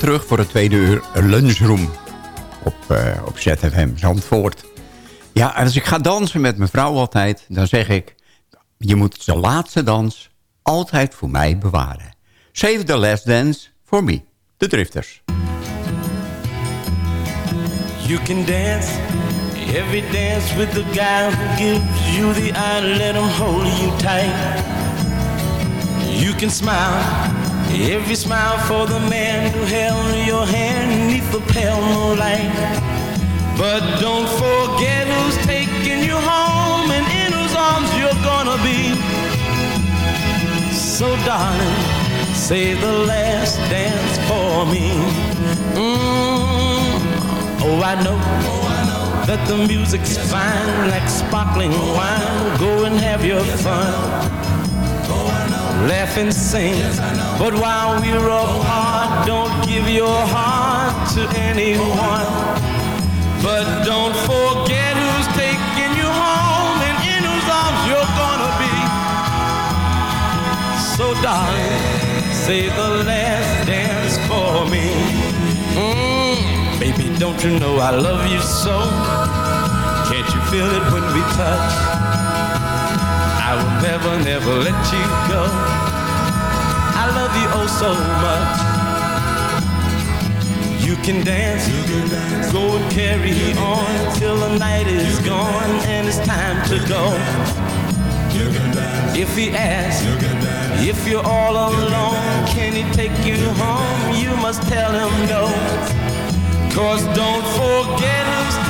Terug voor het tweede uur lunchroom op, uh, op ZFM Zandvoort. Ja, en als ik ga dansen met mijn vrouw altijd, dan zeg ik... je moet de laatste dans altijd voor mij bewaren. Save the last dance for me, de Drifters. You can dance, every dance with the guy who gives you the eye, let him hold you tight. You can smile Every smile for the man who held your hand neath the pale moonlight. But don't forget who's taking you home and in whose arms you're gonna be. So darling, say the last dance for me. Mm. Oh, I know. That the music's fine like sparkling wine. Go and have your fun laugh and sing. But while we're apart, don't give your heart to anyone. But don't forget who's taking you home and in whose arms you're gonna be. So darling, say the last dance for me. Mm, baby, don't you know I love you so? Can't you feel it when we touch? I will never, never let you go. I love you oh so much. You can dance, you can dance. go and carry on till the night is gone and it's time to go. If he asks, if you're all alone, can he take you home? You must tell him no. Cause don't forget who's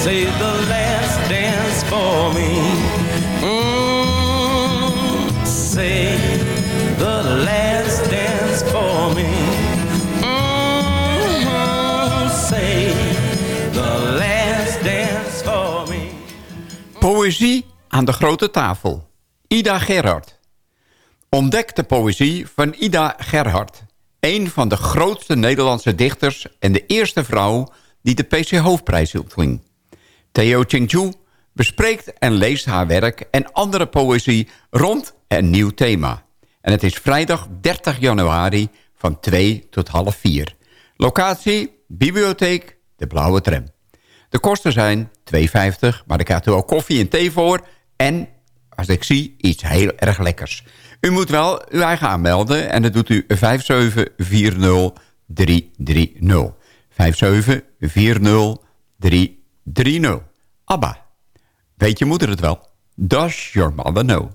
say the last dance for me. Mm, say the last dance for me. Mm, say the last dance for me. Poëzie aan de grote tafel. Ida Gerhard. Ontdek de poëzie van Ida Gerhard. Een van de grootste Nederlandse dichters en de eerste vrouw die de PC Hoofdprijs ontving. Theo Chingju bespreekt en leest haar werk en andere poëzie rond een nieuw thema. En het is vrijdag 30 januari van 2 tot half 4. Locatie, bibliotheek, de blauwe tram. De kosten zijn 2,50, maar ik krijgt u ook koffie en thee voor. En, als ik zie, iets heel erg lekkers. U moet wel uw eigen aanmelden en dat doet u 5740330. 5740330. ABBA. Weet je moeder het wel? Does your mother know?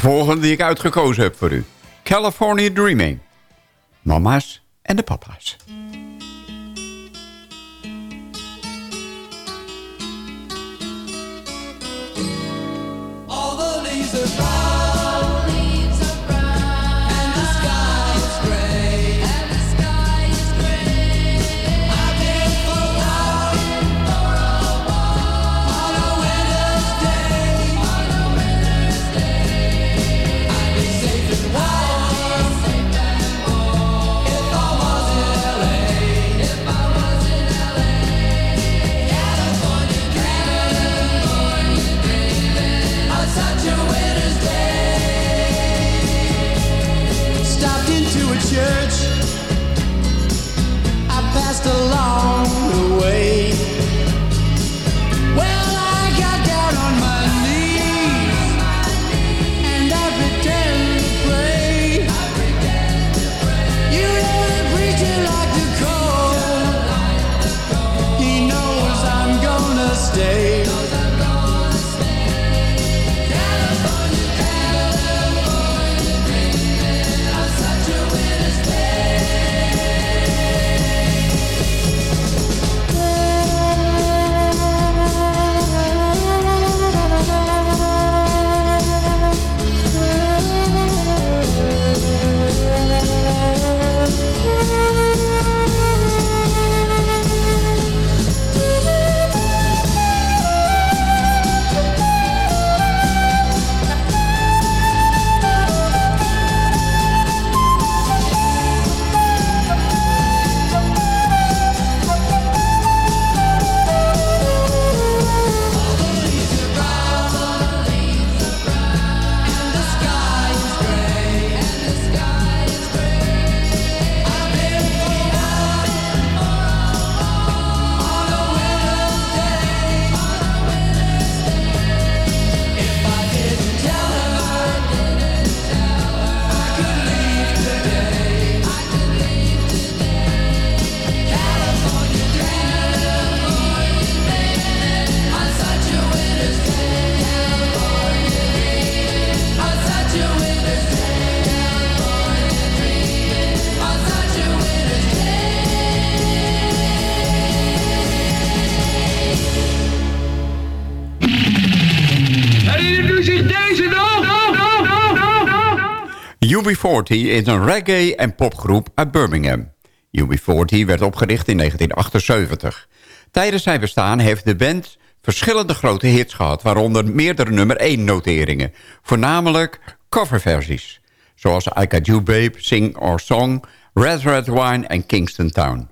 De volgende die ik uitgekozen heb voor u. California Dreaming. Mama's en de papa's. All the just a UB40 is een reggae- en popgroep uit Birmingham. UB40 werd opgericht in 1978. Tijdens zijn bestaan heeft de band verschillende grote hits gehad... waaronder meerdere nummer 1 noteringen. Voornamelijk coverversies. Zoals I Got You Babe, Sing Our Song... Red Red Wine en Kingston Town.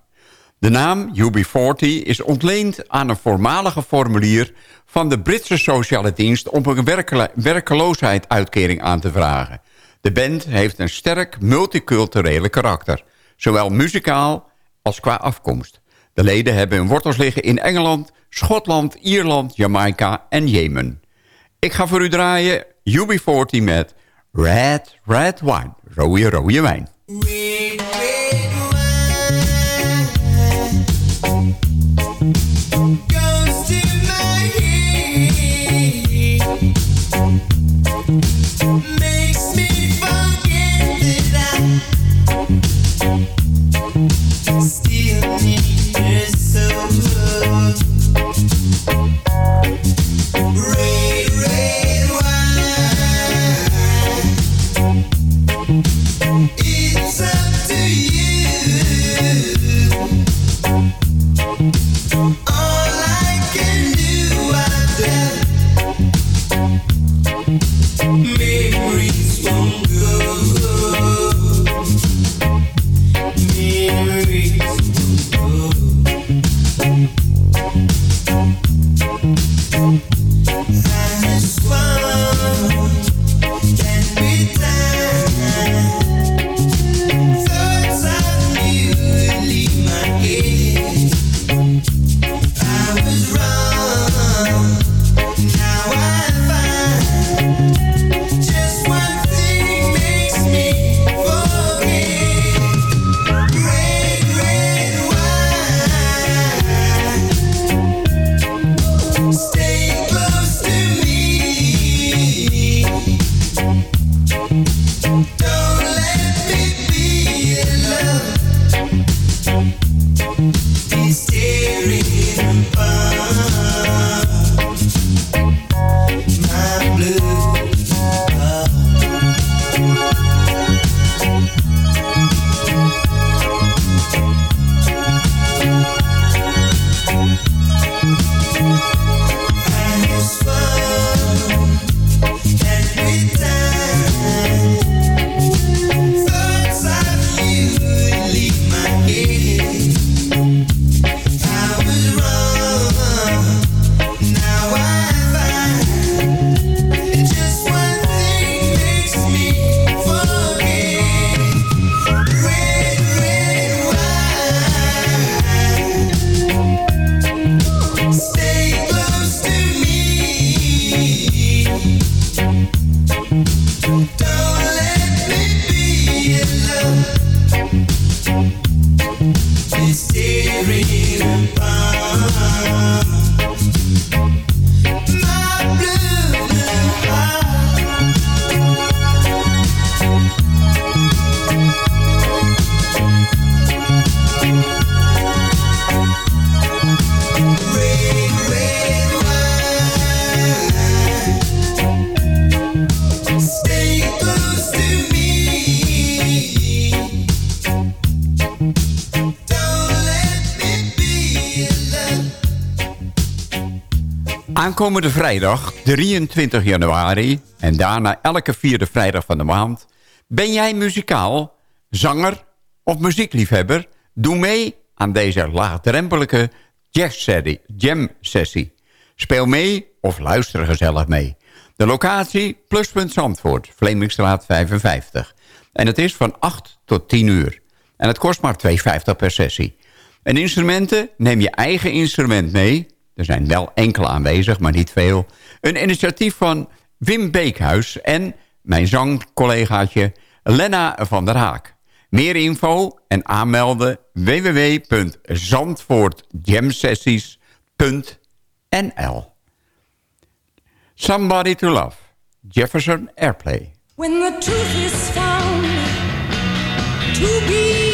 De naam UB40 is ontleend aan een voormalige formulier... van de Britse sociale dienst om een werkele- werkeloosheidsuitkering aan te vragen. De band heeft een sterk multiculturele karakter. Zowel muzikaal als qua afkomst. De leden hebben hun wortels liggen in Engeland, Schotland, Ierland, Jamaica en Jemen. Ik ga voor u draaien UB40 met Red Red Wine. Rode rode wijn. Aankomende vrijdag, 23 januari... en daarna elke vierde vrijdag van de maand... ben jij muzikaal, zanger of muziekliefhebber? Doe mee aan deze laagdrempelige. Jam-sessie. Speel mee of luister gezellig mee. De locatie Pluspunt Zandvoort, Vlemingstraat 55. En het is van 8 tot 10 uur. En het kost maar 2,50 per sessie. En instrumenten, neem je eigen instrument mee. Er zijn wel enkele aanwezig, maar niet veel. Een initiatief van Wim Beekhuis en mijn zangcollegaatje Lena van der Haak. Meer info en aanmelden www.zandvoortjamsessies.nl Somebody to Love, Jefferson Airplay. When the truth is found to be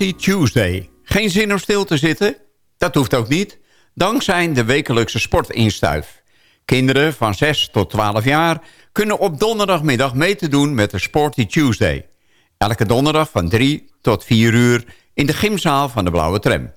Sporty Tuesday. Geen zin om stil te zitten? Dat hoeft ook niet. Dankzij de wekelijkse sportinstuif. Kinderen van 6 tot 12 jaar kunnen op donderdagmiddag mee te doen met de Sporty Tuesday. Elke donderdag van 3 tot 4 uur in de gymzaal van de Blauwe Tram.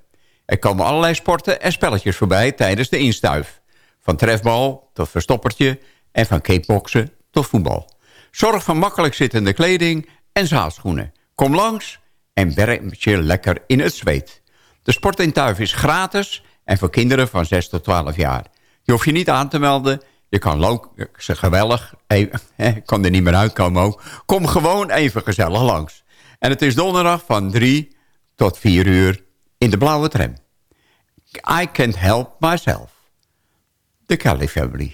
Er komen allerlei sporten en spelletjes voorbij tijdens de instuif. Van trefbal tot verstoppertje en van kickboksen tot voetbal. Zorg voor makkelijk zittende kleding en zaalschoenen. Kom langs en werk je lekker in het zweet. De sportintuif is gratis en voor kinderen van 6 tot 12 jaar. Je hoeft je niet aan te melden. Je kan ze geweldig, even, ik kan er niet meer uitkomen ook. Kom gewoon even gezellig langs. En het is donderdag van 3 tot 4 uur in de blauwe tram. I can't help myself. The Kelly Family.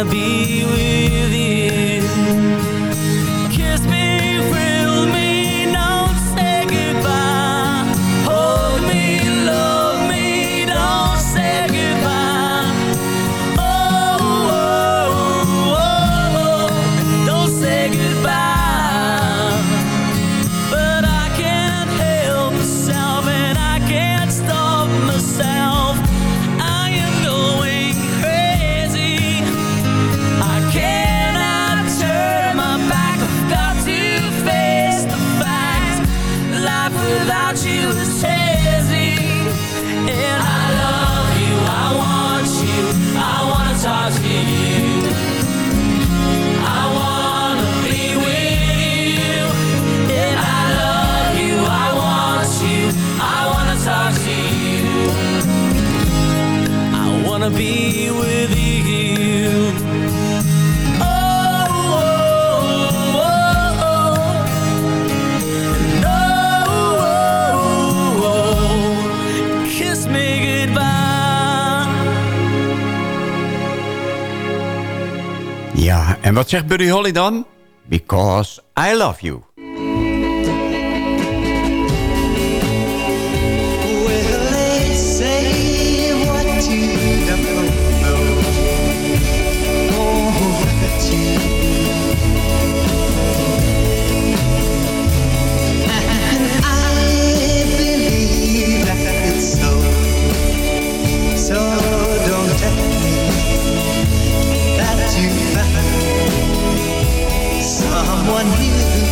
Wanna be with you. En wat zegt Buddy Holly dan? Because I love you. someone here.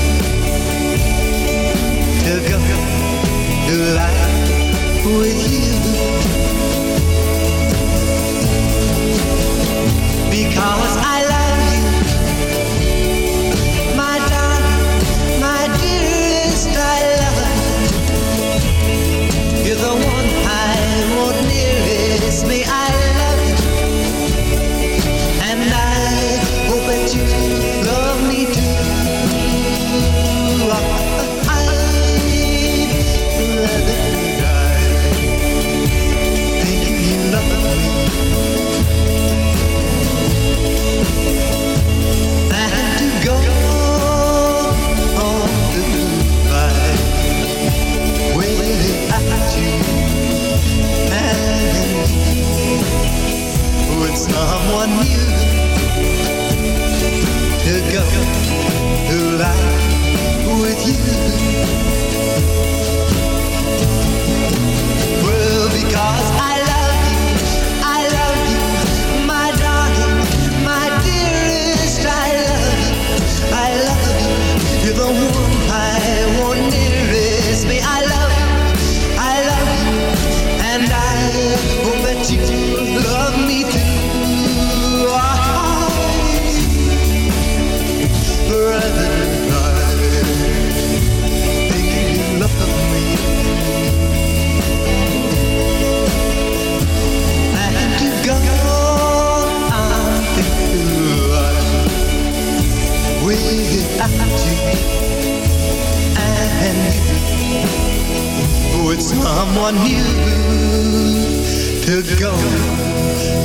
To go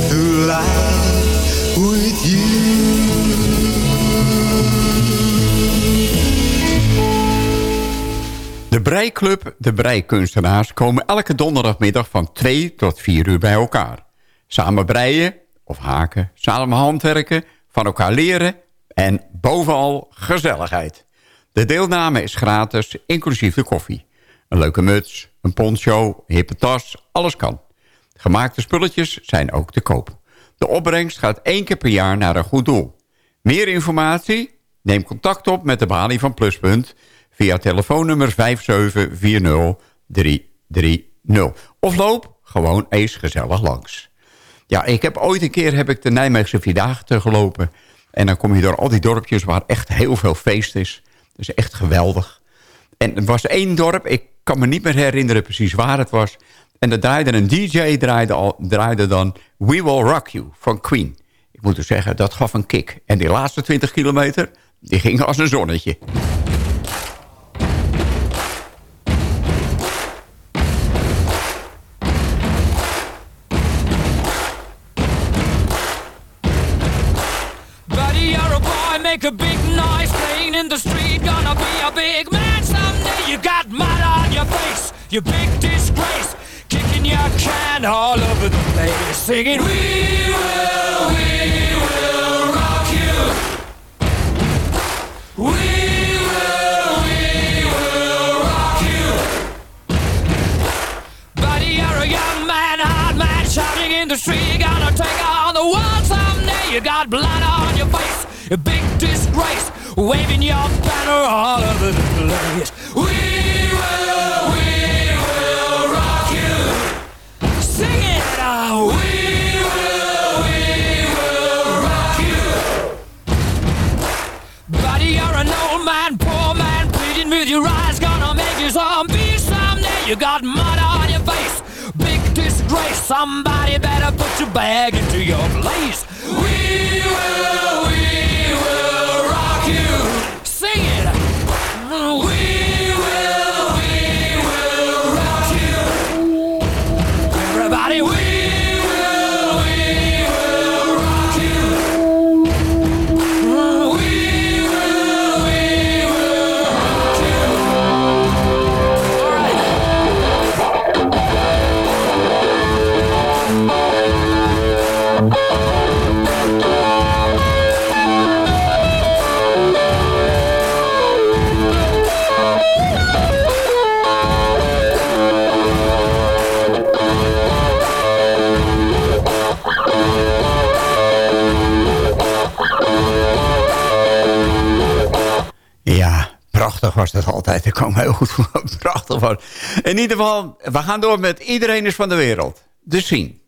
through life with De Breiklub, de Breikunstenaars, komen elke donderdagmiddag van 2 tot 4 uur bij elkaar. Samen breien of haken, samen handwerken, van elkaar leren en bovenal gezelligheid. De deelname is gratis, inclusief de koffie. Een leuke muts, een poncho, hippe tas, alles kan. Gemaakte spulletjes zijn ook te koop. De opbrengst gaat één keer per jaar naar een goed doel. Meer informatie? Neem contact op met de balie van Pluspunt... via telefoonnummer 5740330. Of loop gewoon eens gezellig langs. Ja, ik heb ooit een keer heb ik de Nijmeegse Vierdaagte gelopen. En dan kom je door al die dorpjes waar echt heel veel feest is. Dat is echt geweldig. En er was één dorp, ik kan me niet meer herinneren precies waar het was. En er draaide een DJ, draaide, al, draaide dan We Will Rock You van Queen. Ik moet dus zeggen, dat gaf een kick. En die laatste 20 kilometer, die gingen als een zonnetje. Make a big in the street. Gonna be a big you big disgrace. Kicking your can all over the place, singing, We will, we will rock you. We will, we will rock you. Buddy, you're a young man, hard man, shouting in the street. Gonna take on the world someday. You got blood on your face, a big disgrace, waving your banner all over the place. We You got mud on your face, big disgrace. Somebody better put your bag into your place. We will, we will rock you. Sing it. We was dat altijd. Ik kwam heel goed voor. Prachtig was. In ieder geval, we gaan door met Iedereen is van de wereld. De zien.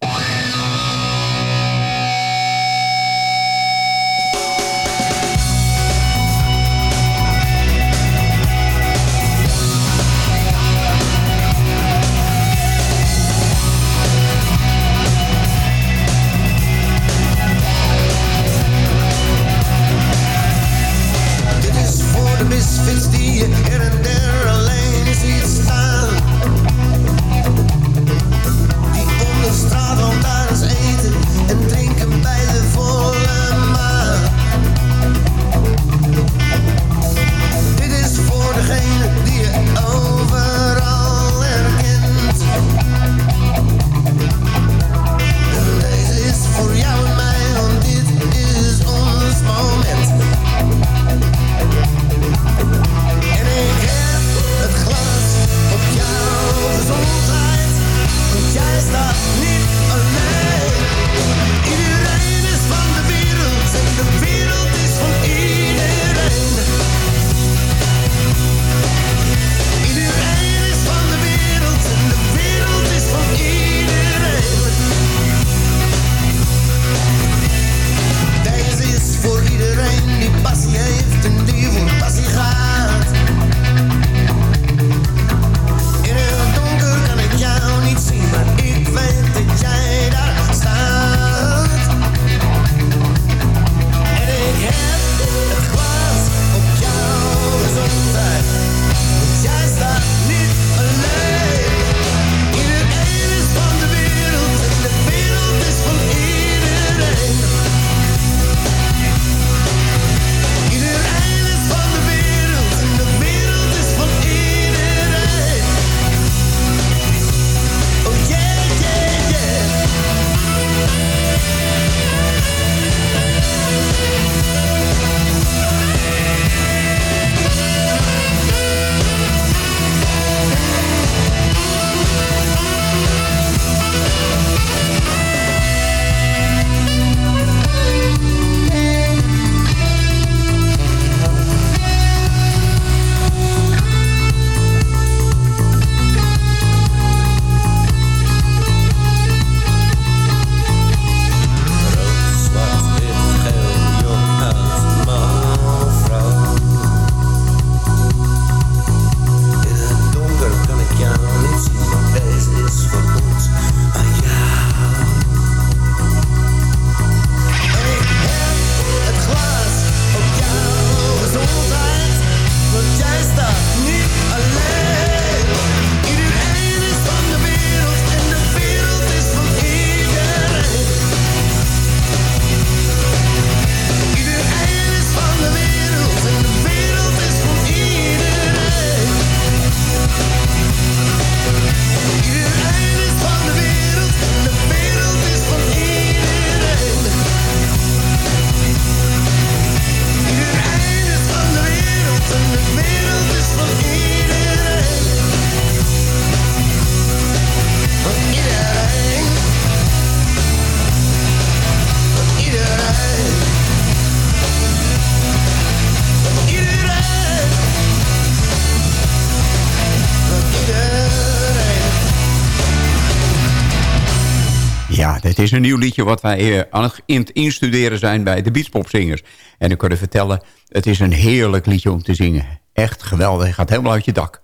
Is een nieuw liedje wat wij eh, aan het in het instuderen zijn bij de Beachpopzingers. En ik kan u vertellen, het is een heerlijk liedje om te zingen. Echt geweldig, je gaat helemaal uit je dak.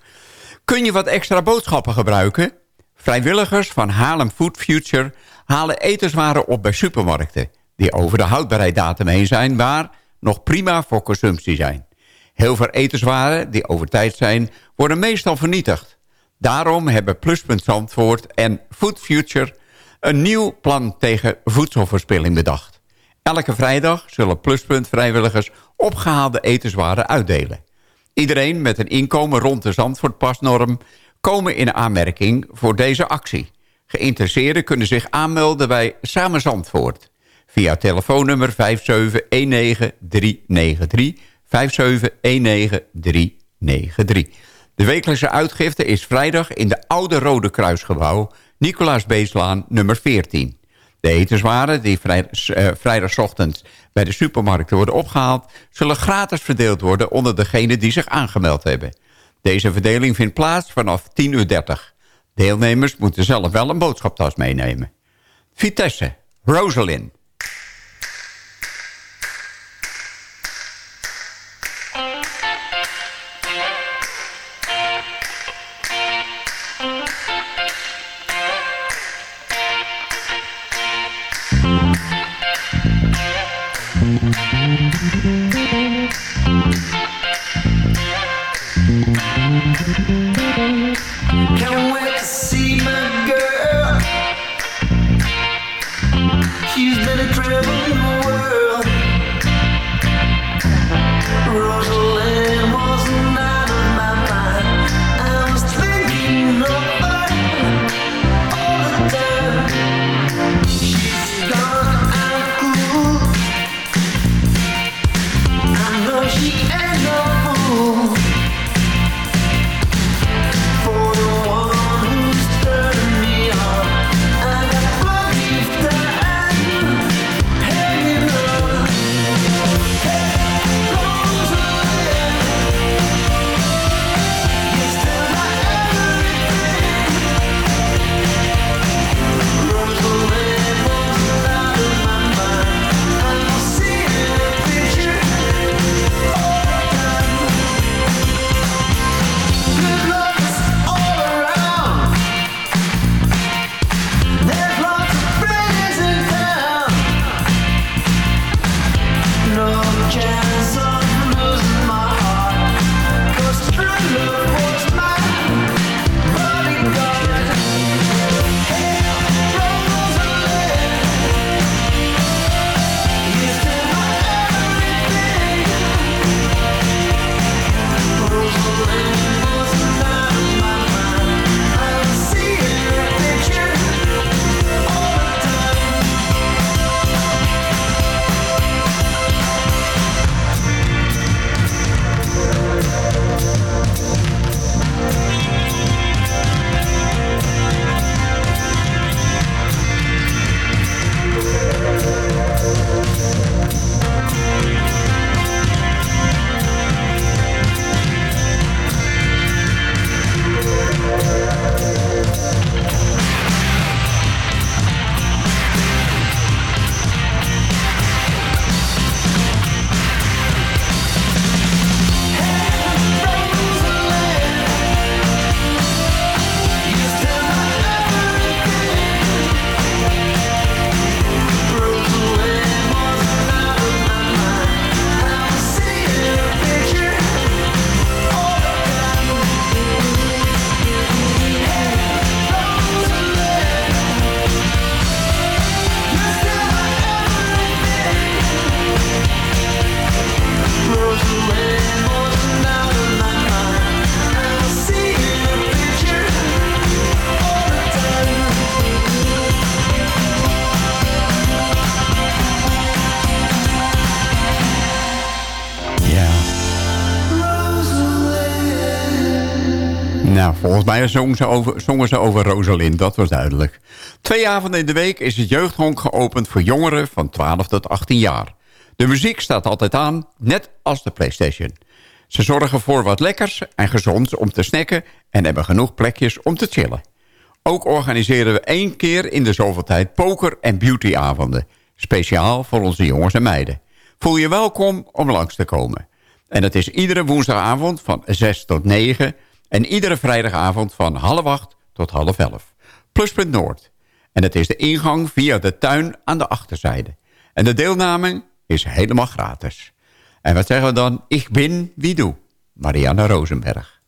Kun je wat extra boodschappen gebruiken? Vrijwilligers van Haarlem Food Future halen etenswaren op bij supermarkten... die over de houdbaarheidsdatum heen zijn... maar nog prima voor consumptie zijn. Heel veel etenswaren die over tijd zijn... worden meestal vernietigd. Daarom hebben Pluspunt Zandvoort en Food Future... een nieuw plan tegen voedselverspilling bedacht. Elke vrijdag zullen Pluspunt vrijwilligers opgehaalde etenswaren uitdelen. Iedereen met een inkomen rond de Zandvoortpasnorm... komen in aanmerking voor deze actie. Geïnteresseerden kunnen zich aanmelden bij Samen Zandvoort... via telefoonnummer 5719393... 5719393. De wekelijkse uitgifte is vrijdag in de Oude Rode Kruisgebouw... Nicolaas Beeslaan nummer 14. De etenswaren die vrij, uh, vrijdagochtend bij de supermarkten worden opgehaald... zullen gratis verdeeld worden onder degenen die zich aangemeld hebben. Deze verdeling vindt plaats vanaf 10.30 uur. Deelnemers moeten zelf wel een boodschaptas meenemen. Vitesse, Rosalind. Volgens mij zongen ze, over, zongen ze over Rosalind, dat was duidelijk. Twee avonden in de week is het jeugdhonk geopend voor jongeren van 12 tot 18 jaar. De muziek staat altijd aan, net als de Playstation. Ze zorgen voor wat lekkers en gezonds om te snacken... en hebben genoeg plekjes om te chillen. Ook organiseren we één keer in de zoveel tijd poker- en beautyavonden. Speciaal voor onze jongens en meiden. Voel je welkom om langs te komen. En dat is iedere woensdagavond van 6 tot 9... en iedere vrijdagavond van half 8 tot half 11. Pluspunt Noord. En het is de ingang via de tuin aan de achterzijde. En de deelname is helemaal gratis. En wat zeggen we dan? Ik ben wie doe. Marianne Rosenberg.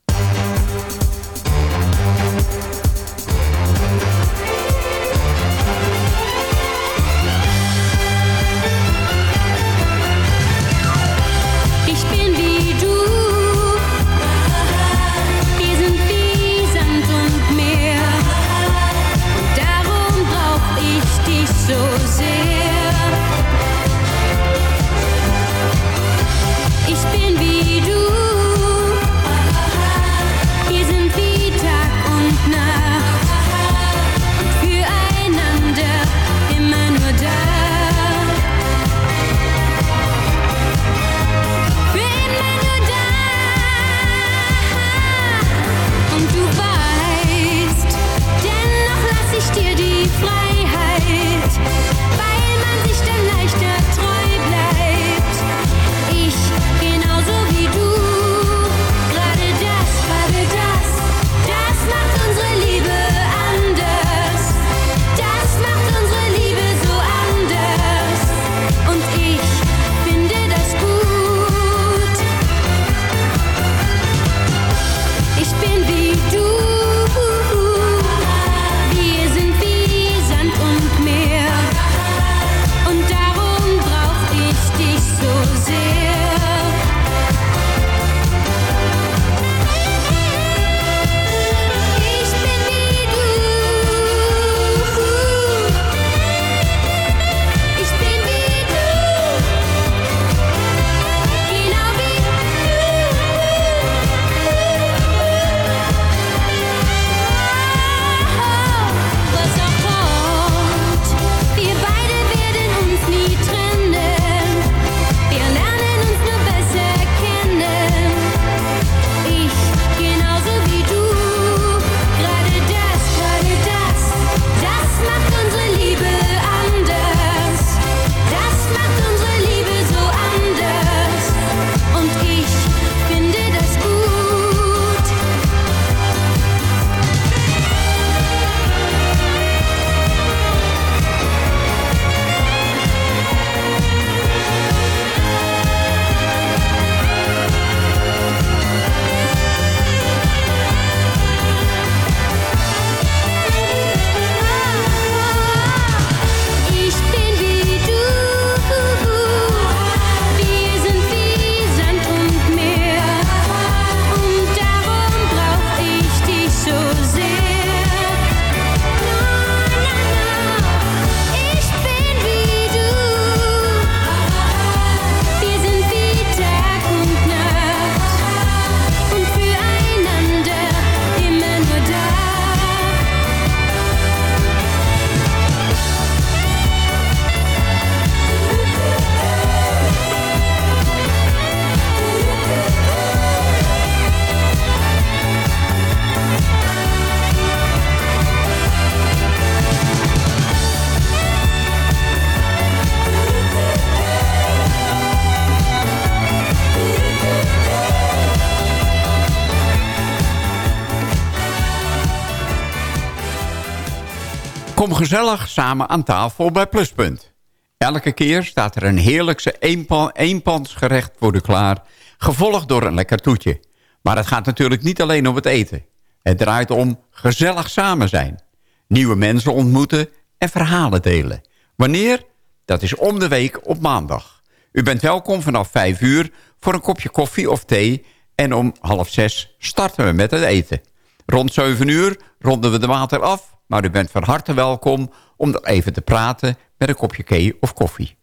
Gezellig samen aan tafel bij Pluspunt. Elke keer staat er een heerlijkse eenpan, eenpansgerecht voor de klaar... gevolgd door een lekker toetje. Maar het gaat natuurlijk niet alleen om het eten. Het draait om gezellig samen zijn. Nieuwe mensen ontmoeten en verhalen delen. Wanneer? Dat is om de week op maandag. U bent welkom vanaf 5 uur voor een kopje koffie of thee... en om half zes starten we met het eten. Rond 7 uur ronden we de water af... maar u bent van harte welkom om even te praten... met een kopje thee of koffie.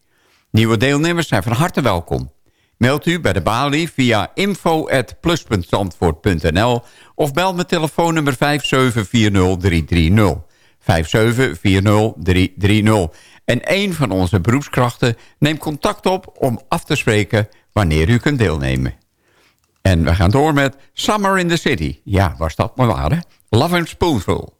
Nieuwe deelnemers zijn van harte welkom. Mailt u bij de balie via info.plus.zandvoort.nl of bel met telefoonnummer 5740330. 5740330. En een van onze beroepskrachten neemt contact op om af te spreken wanneer u kunt deelnemen. En we gaan door met Summer in the City. Ja, was dat maar waar? Love and Spoonful.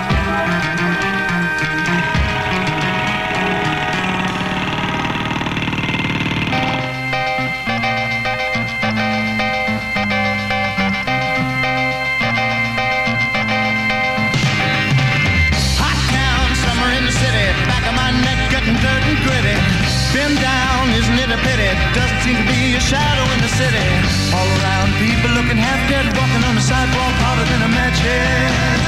Doesn't to be a shadow in the city. All around, people looking half dead, walking on the sidewalk harder than a match head.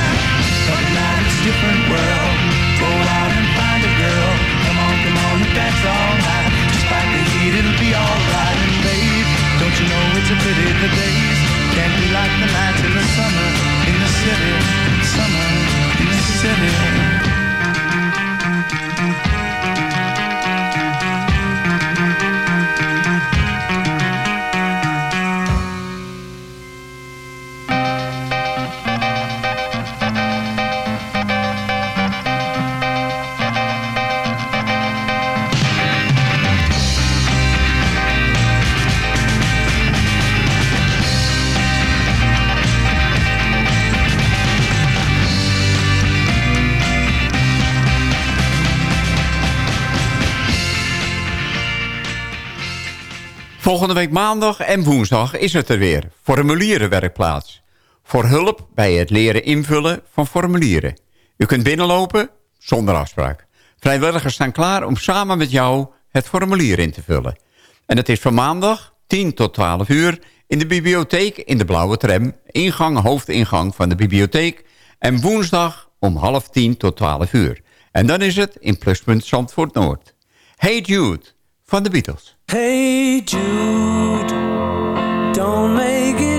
Maandag en woensdag is het er weer. Formulierenwerkplaats. Voor hulp bij het leren invullen van formulieren. U kunt binnenlopen zonder afspraak. Vrijwilligers staan klaar om samen met jou het formulier in te vullen. En het is van maandag 10 tot 12 uur in de bibliotheek in de blauwe tram. Ingang, hoofdingang van de bibliotheek. En woensdag om half 10 tot 12 uur. En dan is het in pluspunt Zandvoort Noord. Hey Jude van de Beatles. Hey Jude, don't make it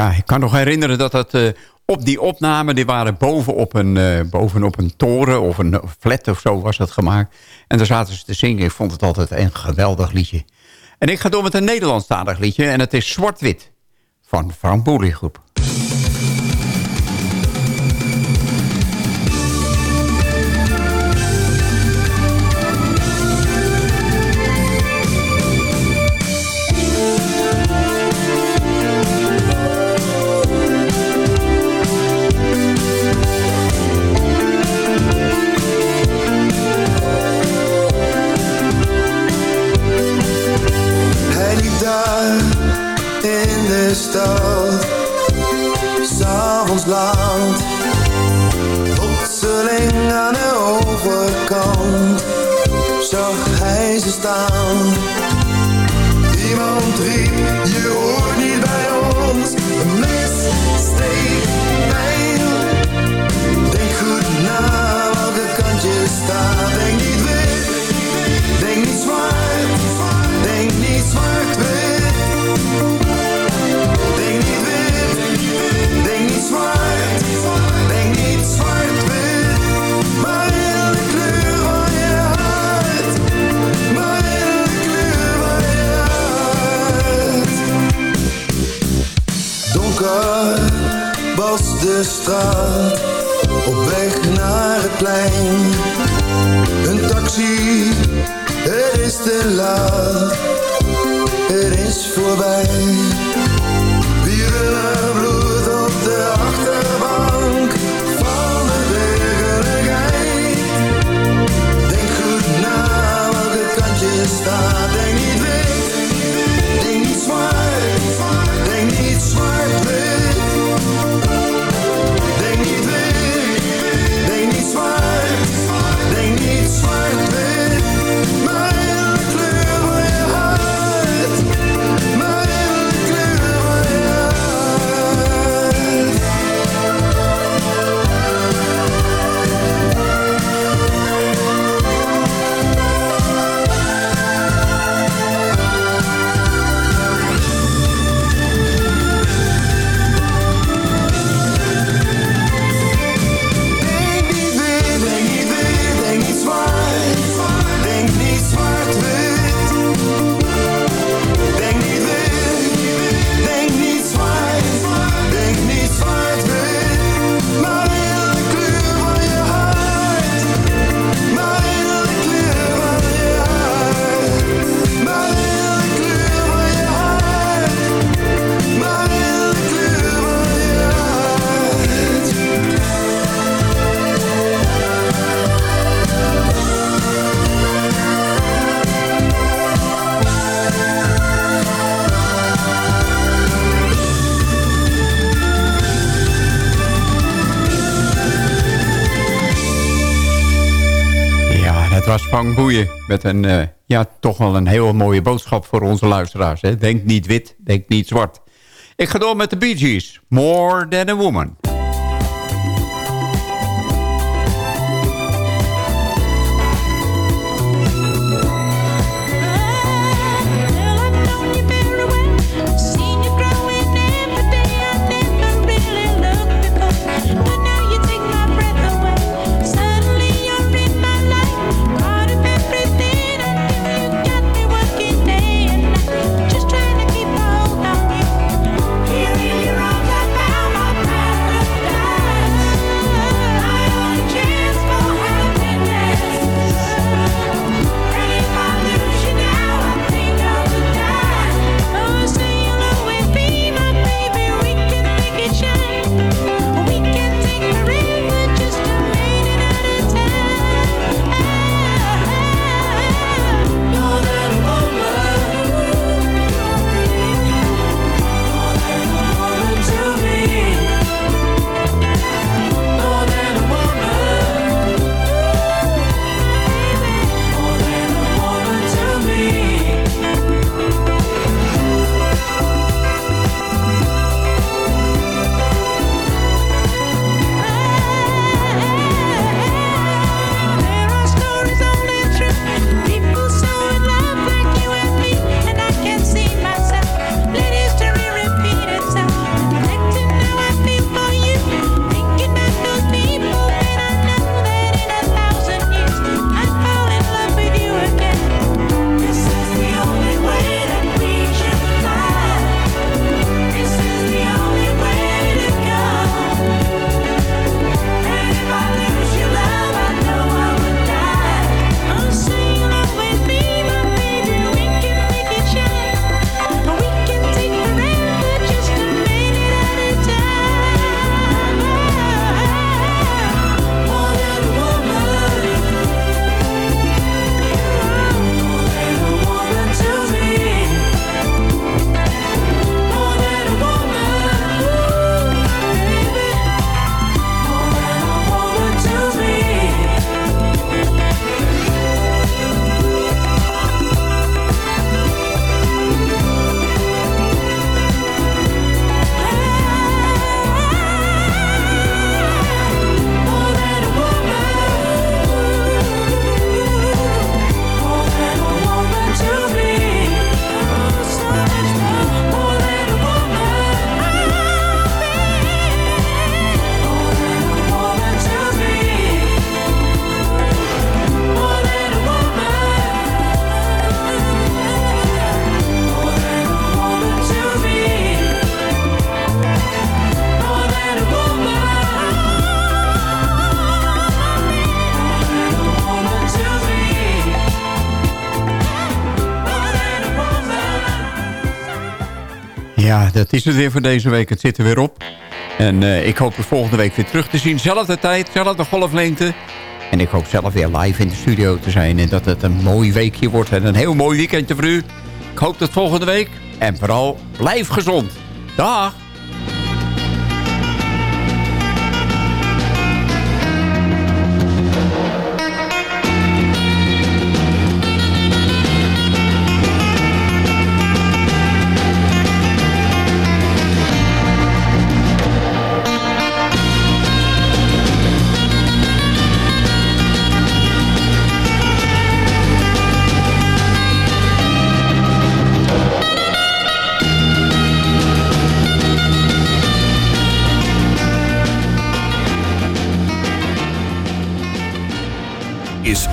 ja, ik kan nog herinneren dat dat eh, op die opname... die waren bovenop een, uh, bovenop een toren of een flat of zo was dat gemaakt. En daar zaten ze te zingen. Ik vond het altijd een geweldig liedje. En ik ga door met een Nederlandstalig liedje. En het is Zwart-Wit van Frank Boelie Met een, eh, ja, toch wel een heel mooie boodschap voor onze luisteraars. Hè? Denk niet wit, denk niet zwart. Ik ga door met de Bee Gees. More Than a Woman. Dat is het weer voor deze week. Het zit er weer op. En eh, ik hoop de volgende week weer terug te zien. Zelfde tijd, zelfde golflengte. En ik hoop zelf weer live in de studio te zijn. En dat het een mooi weekje wordt. En een heel mooi weekendje voor u. Ik hoop tot volgende week. En vooral, blijf gezond. Dag!